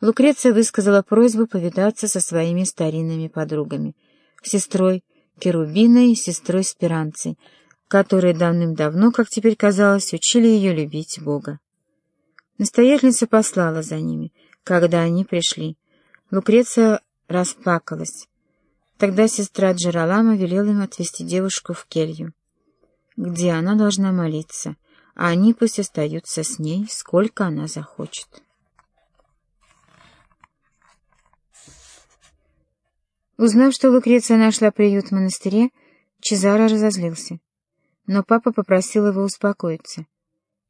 Лукреция высказала просьбу повидаться со своими старинными подругами, сестрой Керубиной и сестрой Спиранцей, которые давным-давно, как теперь казалось, учили ее любить Бога. Настоятельница послала за ними, когда они пришли. Лукреция расплакалась. Тогда сестра Джералама велела им отвезти девушку в келью, где она должна молиться, а они пусть остаются с ней, сколько она захочет. Узнав, что Лукреция нашла приют в монастыре, Чезаро разозлился. Но папа попросил его успокоиться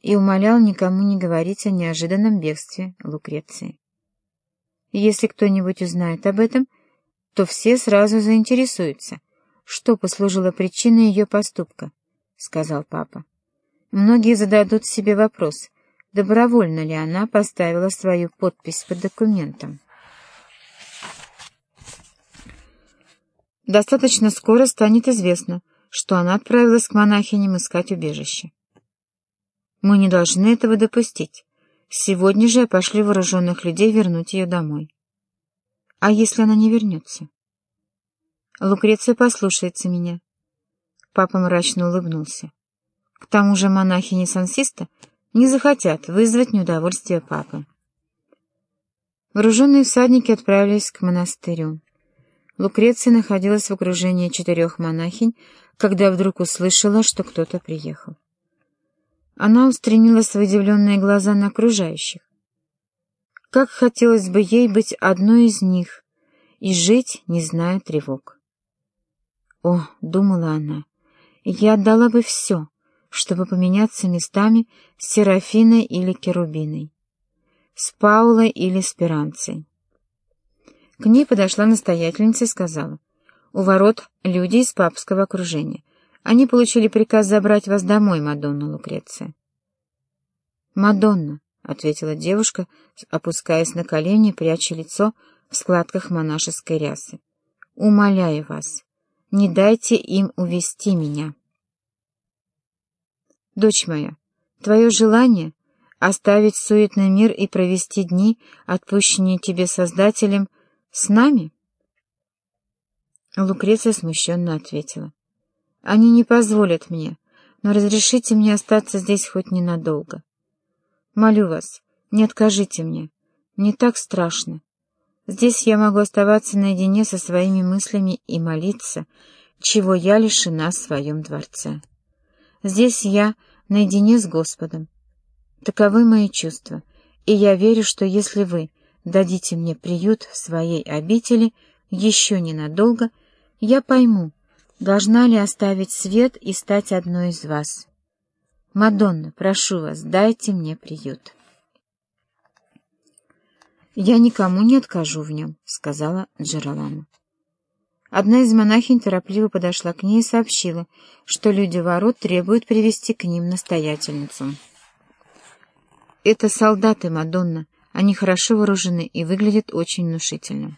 и умолял никому не говорить о неожиданном бегстве Лукреции. Если кто-нибудь узнает об этом, то все сразу заинтересуются, что послужило причиной ее поступка, — сказал папа. Многие зададут себе вопрос, добровольно ли она поставила свою подпись под документом. Достаточно скоро станет известно, что она отправилась к монахиням искать убежище. Мы не должны этого допустить. Сегодня же я пошлю вооруженных людей вернуть ее домой. А если она не вернется? Лукреция послушается меня. Папа мрачно улыбнулся. К тому же монахини Сансиста не захотят вызвать неудовольствие папы. Вооруженные всадники отправились к монастырю. Лукреция находилась в окружении четырех монахинь, когда вдруг услышала, что кто-то приехал. Она устремила свои удивленные глаза на окружающих. Как хотелось бы ей быть одной из них и жить, не зная тревог. О, думала она, я отдала бы все, чтобы поменяться местами с Серафиной или Керубиной, с Паулой или Спиранцей. К ней подошла настоятельница и сказала, «У ворот люди из папского окружения. Они получили приказ забрать вас домой, Мадонна Лукреция». «Мадонна», — ответила девушка, опускаясь на колени, пряча лицо в складках монашеской рясы. «Умоляю вас, не дайте им увести меня». «Дочь моя, твое желание — оставить суетный мир и провести дни, отпущенные тебе Создателем, с нами?» Лукреция смущенно ответила. «Они не позволят мне, но разрешите мне остаться здесь хоть ненадолго. Молю вас, не откажите мне. Мне так страшно. Здесь я могу оставаться наедине со своими мыслями и молиться, чего я лишена в своем дворце. Здесь я наедине с Господом. Таковы мои чувства, и я верю, что если вы дадите мне приют в своей обители еще ненадолго, я пойму, должна ли оставить свет и стать одной из вас. «Мадонна, прошу вас, дайте мне приют». «Я никому не откажу в нем», — сказала Джералама. Одна из монахинь торопливо подошла к ней и сообщила, что люди ворот требуют привести к ним настоятельницу. «Это солдаты, Мадонна. Они хорошо вооружены и выглядят очень внушительно».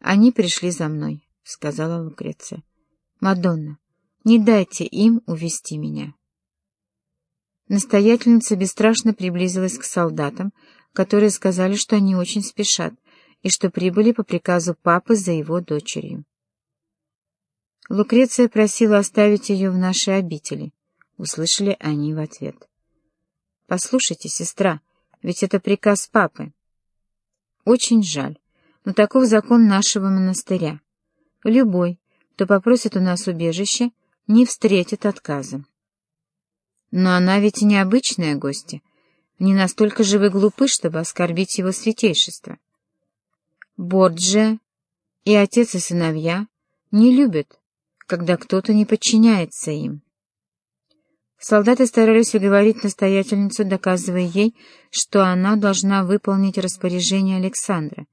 «Они пришли за мной», — сказала Лукреция. «Мадонна, не дайте им увести меня. Настоятельница бесстрашно приблизилась к солдатам, которые сказали, что они очень спешат и что прибыли по приказу папы за его дочерью. Лукреция просила оставить ее в нашей обители, услышали они в ответ. «Послушайте, сестра, ведь это приказ папы». «Очень жаль, но таков закон нашего монастыря. Любой, кто попросит у нас убежище, — не встретит отказа. Но она ведь и необычная гостья, не настолько же вы глупы, чтобы оскорбить его святейшество. Борджия и отец и сыновья не любят, когда кто-то не подчиняется им. Солдаты старались уговорить настоятельницу, доказывая ей, что она должна выполнить распоряжение Александра,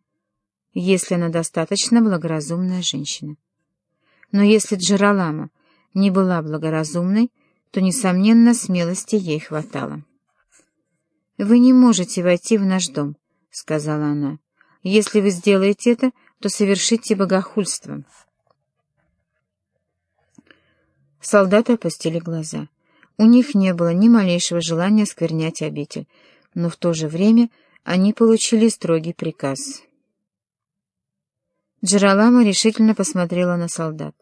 если она достаточно благоразумная женщина. Но если Джералама не была благоразумной, то, несомненно, смелости ей хватало. «Вы не можете войти в наш дом», — сказала она. «Если вы сделаете это, то совершите богохульство». Солдаты опустили глаза. У них не было ни малейшего желания сквернять обитель, но в то же время они получили строгий приказ. Джералама решительно посмотрела на солдат.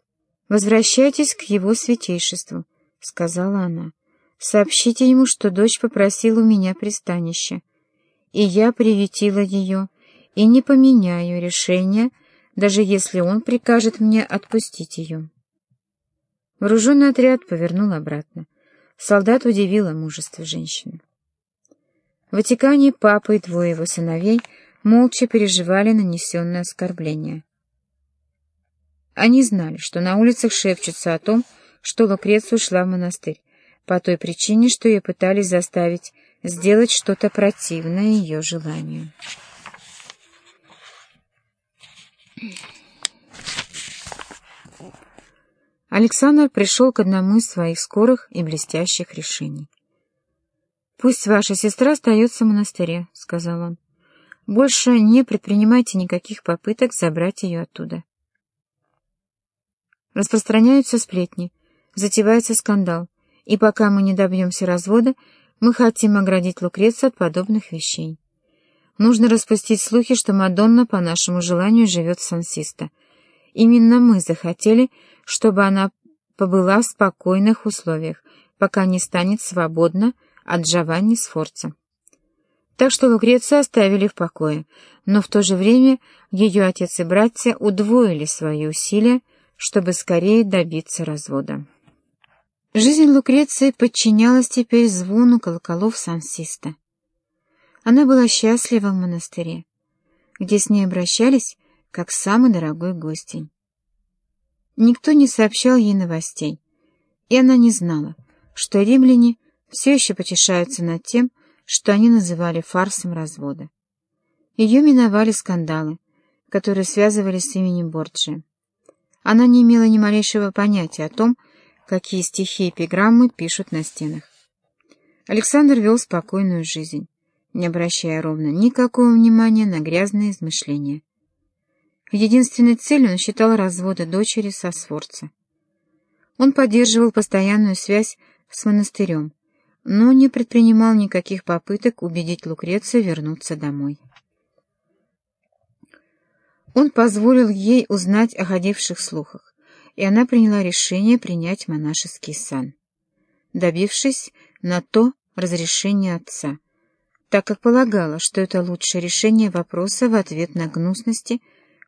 «Возвращайтесь к его святейшеству», — сказала она. «Сообщите ему, что дочь попросила у меня пристанище, и я приветила ее, и не поменяю решение, даже если он прикажет мне отпустить ее». Вооруженный отряд повернул обратно. Солдат удивило мужество женщины. В Ватикане папа и двое его сыновей молча переживали нанесенное оскорбление. Они знали, что на улицах шепчутся о том, что Лукреция ушла в монастырь, по той причине, что ее пытались заставить сделать что-то противное ее желанию. Александр пришел к одному из своих скорых и блестящих решений. «Пусть ваша сестра остается в монастыре», — сказал он. «Больше не предпринимайте никаких попыток забрать ее оттуда». Распространяются сплетни, затевается скандал, и пока мы не добьемся развода, мы хотим оградить Лукрецию от подобных вещей. Нужно распустить слухи, что Мадонна по нашему желанию живет в Сансисто. Именно мы захотели, чтобы она побыла в спокойных условиях, пока не станет свободна, от Джованни Сфорца. Так что Лукрецию оставили в покое, но в то же время ее отец и братья удвоили свои усилия, чтобы скорее добиться развода. Жизнь Лукреции подчинялась теперь звону колоколов Сан-Систа. Она была счастлива в монастыре, где с ней обращались как с самой дорогой гостей. Никто не сообщал ей новостей, и она не знала, что римляне все еще потешаются над тем, что они называли фарсом развода. Ее миновали скандалы, которые связывались с именем Борджи. Она не имела ни малейшего понятия о том, какие стихи и эпиграммы пишут на стенах. Александр вел спокойную жизнь, не обращая ровно никакого внимания на грязные измышления. Единственной целью он считал развода дочери со Сфорца. Он поддерживал постоянную связь с монастырем, но не предпринимал никаких попыток убедить Лукрецию вернуться домой. Он позволил ей узнать о ходивших слухах, и она приняла решение принять монашеский сан, добившись на то разрешения отца, так как полагала, что это лучшее решение вопроса в ответ на гнусности,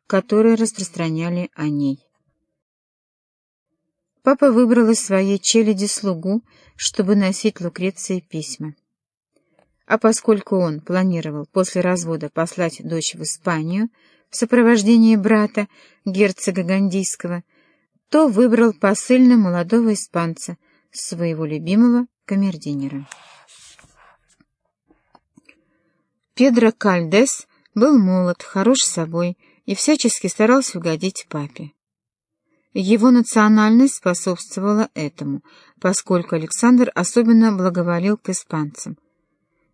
которые распространяли о ней. Папа выбрал из своей челяди слугу, чтобы носить Лукреции письма. А поскольку он планировал после развода послать дочь в Испанию в сопровождении брата, герцога Гандийского, то выбрал посыльно молодого испанца, своего любимого камердинера. Педро Кальдес был молод, хорош собой и всячески старался угодить папе. Его национальность способствовала этому, поскольку Александр особенно благоволил к испанцам.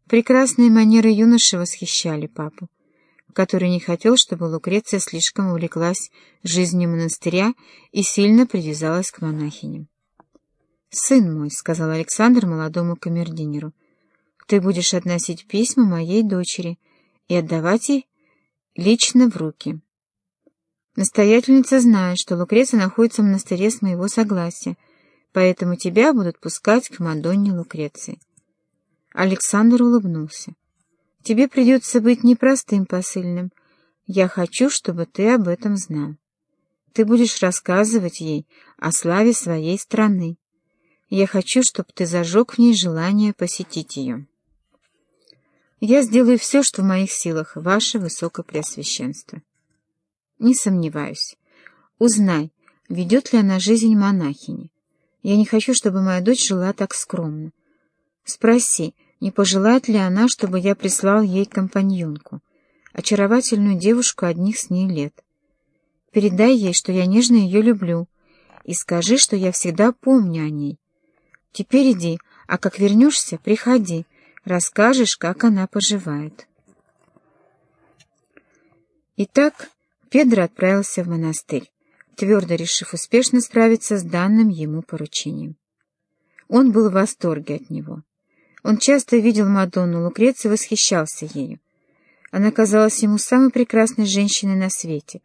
Прекрасные манеры юноши восхищали папу, который не хотел, чтобы Лукреция слишком увлеклась жизнью монастыря и сильно привязалась к монахиням. «Сын мой», — сказал Александр молодому камердинеру, — «ты будешь относить письма моей дочери и отдавать ей лично в руки». Настоятельница знает, что Лукреция находится в монастыре с моего согласия, поэтому тебя будут пускать к Мадонне Лукреции. Александр улыбнулся. Тебе придется быть непростым посыльным. Я хочу, чтобы ты об этом знал. Ты будешь рассказывать ей о славе своей страны. Я хочу, чтобы ты зажег в ней желание посетить ее. Я сделаю все, что в моих силах, ваше высокопреосвященство. Не сомневаюсь. Узнай, ведет ли она жизнь монахини. Я не хочу, чтобы моя дочь жила так скромно. Спроси, не пожелает ли она, чтобы я прислал ей компаньонку, очаровательную девушку одних с ней лет. Передай ей, что я нежно ее люблю, и скажи, что я всегда помню о ней. Теперь иди, а как вернешься, приходи, расскажешь, как она поживает. Итак, Педро отправился в монастырь, твердо решив успешно справиться с данным ему поручением. Он был в восторге от него. Он часто видел Мадонну Лукрецию и восхищался ею. Она казалась ему самой прекрасной женщиной на свете,